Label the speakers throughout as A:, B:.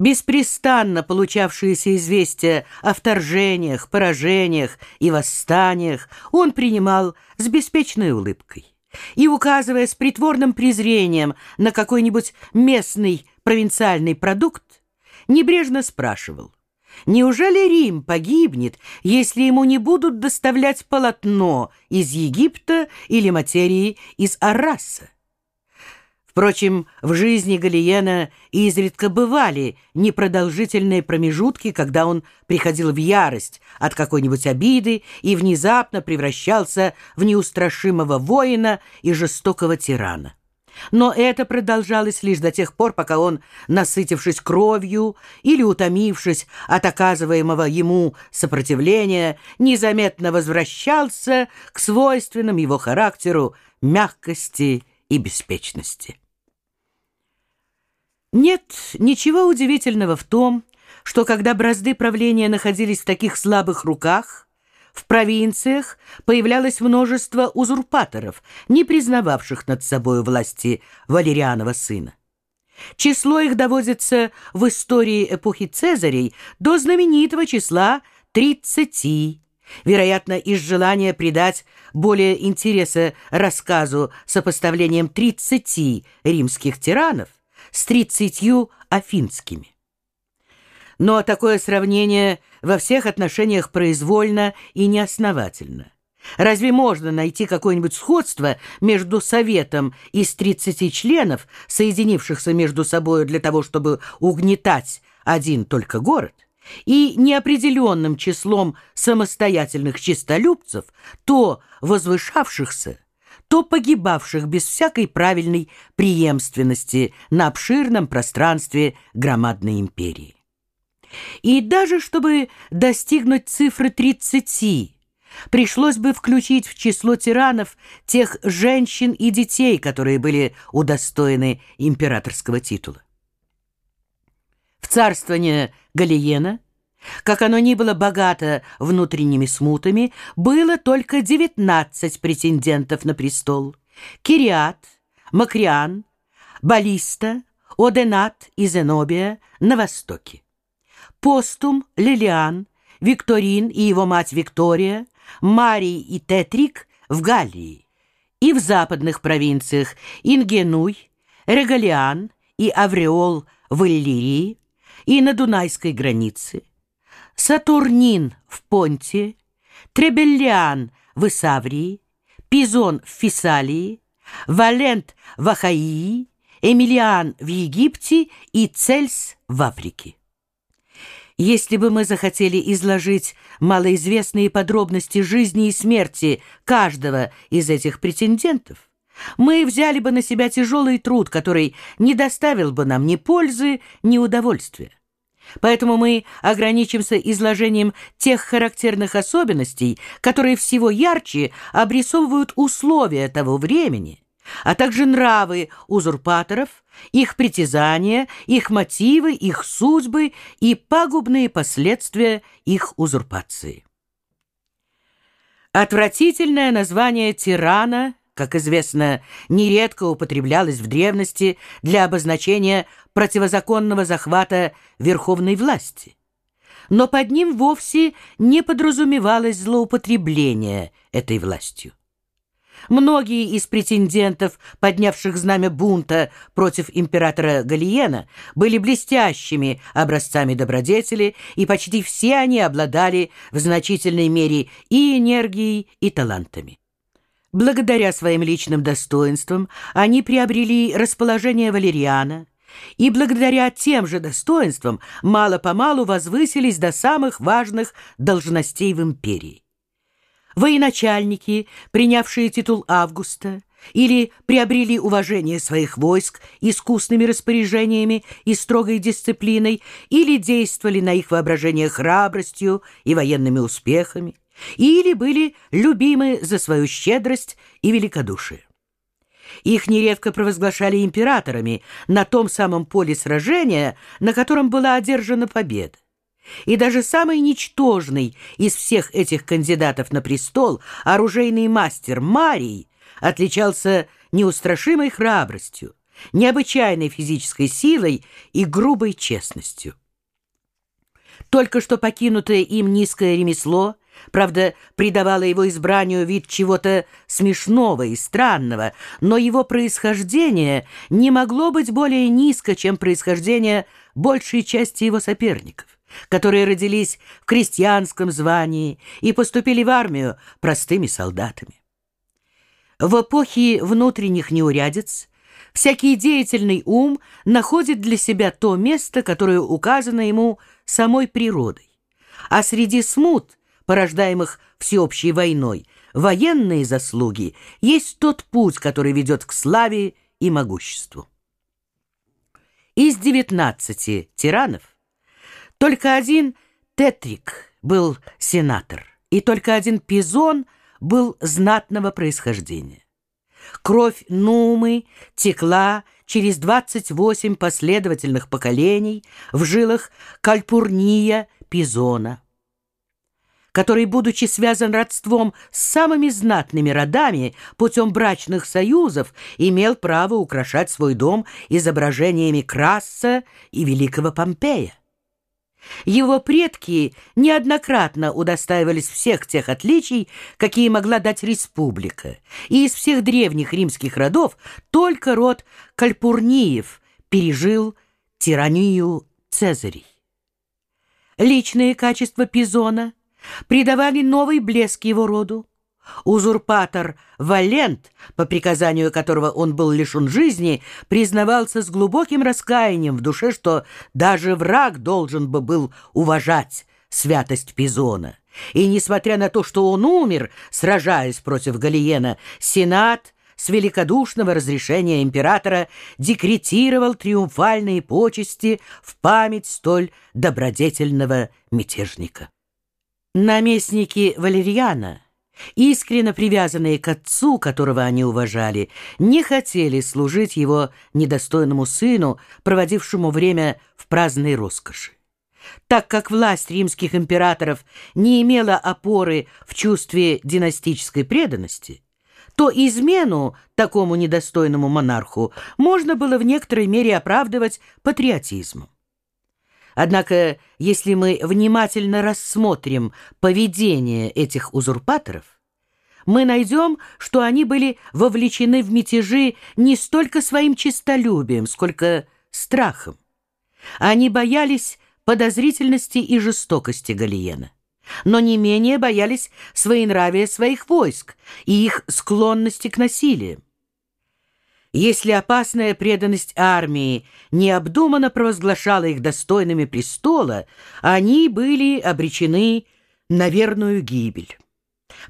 A: Беспрестанно получавшиеся известия о вторжениях, поражениях и восстаниях он принимал с беспечной улыбкой и, указывая с притворным презрением на какой-нибудь местный провинциальный продукт, небрежно спрашивал, неужели Рим погибнет, если ему не будут доставлять полотно из Египта или материи из Арраса? Впрочем, в жизни Галиена изредка бывали непродолжительные промежутки, когда он приходил в ярость от какой-нибудь обиды и внезапно превращался в неустрашимого воина и жестокого тирана. Но это продолжалось лишь до тех пор, пока он, насытившись кровью или утомившись от оказываемого ему сопротивления, незаметно возвращался к свойственным его характеру мягкости и беспечности. Нет ничего удивительного в том, что когда бразды правления находились в таких слабых руках, в провинциях появлялось множество узурпаторов, не признававших над собой власти Валерианова сына. Число их доводится в истории эпохи Цезарей до знаменитого числа 30, вероятно, из желания придать более интереса рассказу сопоставлением 30 римских тиранов с тридцатью афинскими. Но такое сравнение во всех отношениях произвольно и неосновательно. Разве можно найти какое-нибудь сходство между Советом из 30 членов, соединившихся между собой для того, чтобы угнетать один только город, и неопределенным числом самостоятельных честолюбцев, то возвышавшихся, то погибавших без всякой правильной преемственности на обширном пространстве громадной империи. И даже чтобы достигнуть цифры 30, пришлось бы включить в число тиранов тех женщин и детей, которые были удостоены императорского титула. В царствование Галиена – как оно ни было богато внутренними смутами, было только 19 претендентов на престол. Кириат, Макриан, Балиста, Оденат и Зенобия на востоке. Постум, Лилиан, Викторин и его мать Виктория, Марий и Тетрик в Галлии. И в западных провинциях Ингенуй, Регалиан и Авреол в Иллирии, и на Дунайской границе, Сатурнин в Понте, Требеллиан в Исаврии, Пизон в Фессалии, Валент в Ахаии, Эмилиан в Египте и Цельс в Африке. Если бы мы захотели изложить малоизвестные подробности жизни и смерти каждого из этих претендентов, мы взяли бы на себя тяжелый труд, который не доставил бы нам ни пользы, ни удовольствия. Поэтому мы ограничимся изложением тех характерных особенностей, которые всего ярче обрисовывают условия того времени, а также нравы узурпаторов, их притязания, их мотивы, их судьбы и пагубные последствия их узурпации. Отвратительное название тирана как известно, нередко употреблялось в древности для обозначения противозаконного захвата верховной власти. Но под ним вовсе не подразумевалось злоупотребление этой властью. Многие из претендентов, поднявших знамя бунта против императора Галиена, были блестящими образцами добродетели, и почти все они обладали в значительной мере и энергией, и талантами. Благодаря своим личным достоинствам они приобрели расположение Валериана, и благодаря тем же достоинствам мало-помалу возвысились до самых важных должностей в империи. Военачальники, принявшие титул Августа, или приобрели уважение своих войск искусными распоряжениями и строгой дисциплиной, или действовали на их воображение храбростью и военными успехами или были любимы за свою щедрость и великодушие. Их нередко провозглашали императорами на том самом поле сражения, на котором была одержана победа. И даже самый ничтожный из всех этих кандидатов на престол, оружейный мастер Марий, отличался неустрашимой храбростью, необычайной физической силой и грубой честностью. Только что покинутое им низкое ремесло, правда, придавало его избранию вид чего-то смешного и странного, но его происхождение не могло быть более низко, чем происхождение большей части его соперников, которые родились в крестьянском звании и поступили в армию простыми солдатами. В эпохе внутренних неурядиц всякий деятельный ум находит для себя то место, которое указано ему самой природой. А среди смут, порождаемых всеобщей войной, военные заслуги есть тот путь, который ведет к славе и могуществу. Из девятнадцати тиранов только один Тетрик был сенатор, и только один Пизон – был знатного происхождения. Кровь Нумы текла через 28 последовательных поколений в жилах Кальпурния Пизона, который, будучи связан родством с самыми знатными родами путем брачных союзов, имел право украшать свой дом изображениями Краса и великого Помпея. Его предки неоднократно удостаивались всех тех отличий, какие могла дать республика, и из всех древних римских родов только род Кальпурниев пережил тиранию Цезарей. Личные качества Пизона придавали новый блеск его роду. Узурпатор Валент, по приказанию которого он был лишен жизни, признавался с глубоким раскаянием в душе, что даже враг должен бы был уважать святость Пизона. И несмотря на то, что он умер, сражаясь против Галиена, Сенат с великодушного разрешения императора декретировал триумфальные почести в память столь добродетельного мятежника. Наместники Валерьяна — искренно привязанные к отцу, которого они уважали, не хотели служить его недостойному сыну, проводившему время в праздной роскоши. Так как власть римских императоров не имела опоры в чувстве династической преданности, то измену такому недостойному монарху можно было в некоторой мере оправдывать патриотизмом. Однако, если мы внимательно рассмотрим поведение этих узурпаторов, мы найдем, что они были вовлечены в мятежи не столько своим честолюбием, сколько страхом. Они боялись подозрительности и жестокости Галиена, но не менее боялись своенравия своих войск и их склонности к насилию. Если опасная преданность армии необдуманно провозглашала их достойными престола, они были обречены на верную гибель.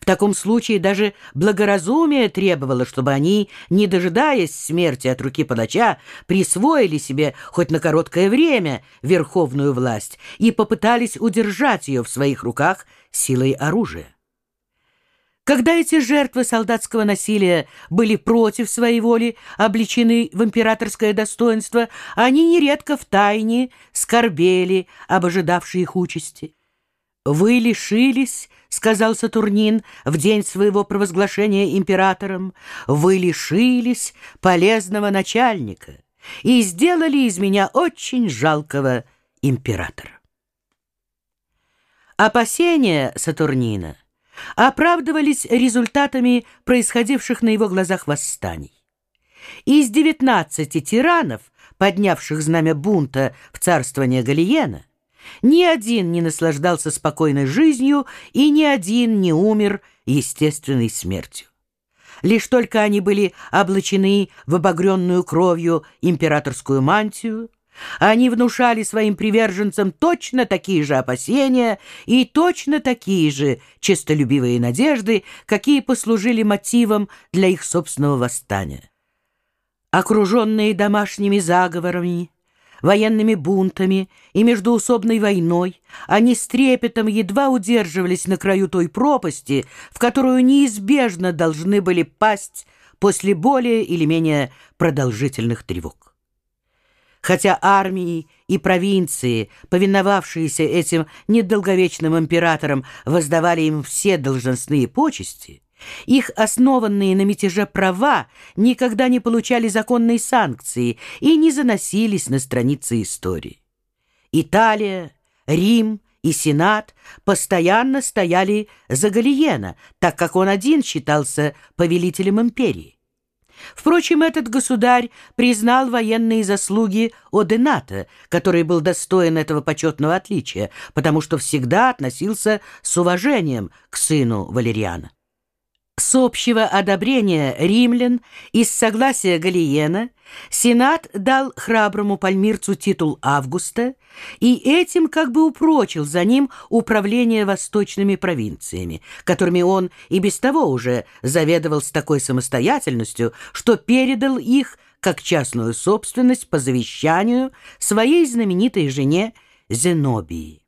A: В таком случае даже благоразумие требовало, чтобы они, не дожидаясь смерти от руки палача, присвоили себе хоть на короткое время верховную власть и попытались удержать ее в своих руках силой оружия. Когда эти жертвы солдатского насилия были против своей воли обличены в императорское достоинство, они нередко в тайне скорбели об ожидавшей их участи. «Вы лишились, — сказал Сатурнин в день своего провозглашения императором, — вы лишились полезного начальника и сделали из меня очень жалкого императора». Опасения Сатурнина — оправдывались результатами происходивших на его глазах восстаний. Из 19 тиранов, поднявших знамя бунта в царствование Галиена, ни один не наслаждался спокойной жизнью и ни один не умер естественной смертью. Лишь только они были облачены в обогренную кровью императорскую мантию, они внушали своим приверженцам точно такие же опасения и точно такие же честолюбивые надежды, какие послужили мотивом для их собственного восстания. Окруженные домашними заговорами, военными бунтами и междуусобной войной, они с трепетом едва удерживались на краю той пропасти, в которую неизбежно должны были пасть после более или менее продолжительных тревог. Хотя армии и провинции, повиновавшиеся этим недолговечным императорам, воздавали им все должностные почести, Их основанные на мятеже права никогда не получали законной санкции и не заносились на страницы истории. Италия, Рим и Сенат постоянно стояли за Галиена, так как он один считался повелителем империи. Впрочем, этот государь признал военные заслуги Одената, который был достоин этого почетного отличия, потому что всегда относился с уважением к сыну Валериана. С общего одобрения римлян и с согласия Галиена Сенат дал храброму пальмирцу титул Августа и этим как бы упрочил за ним управление восточными провинциями, которыми он и без того уже заведовал с такой самостоятельностью, что передал их как частную собственность по завещанию своей знаменитой жене Зенобии.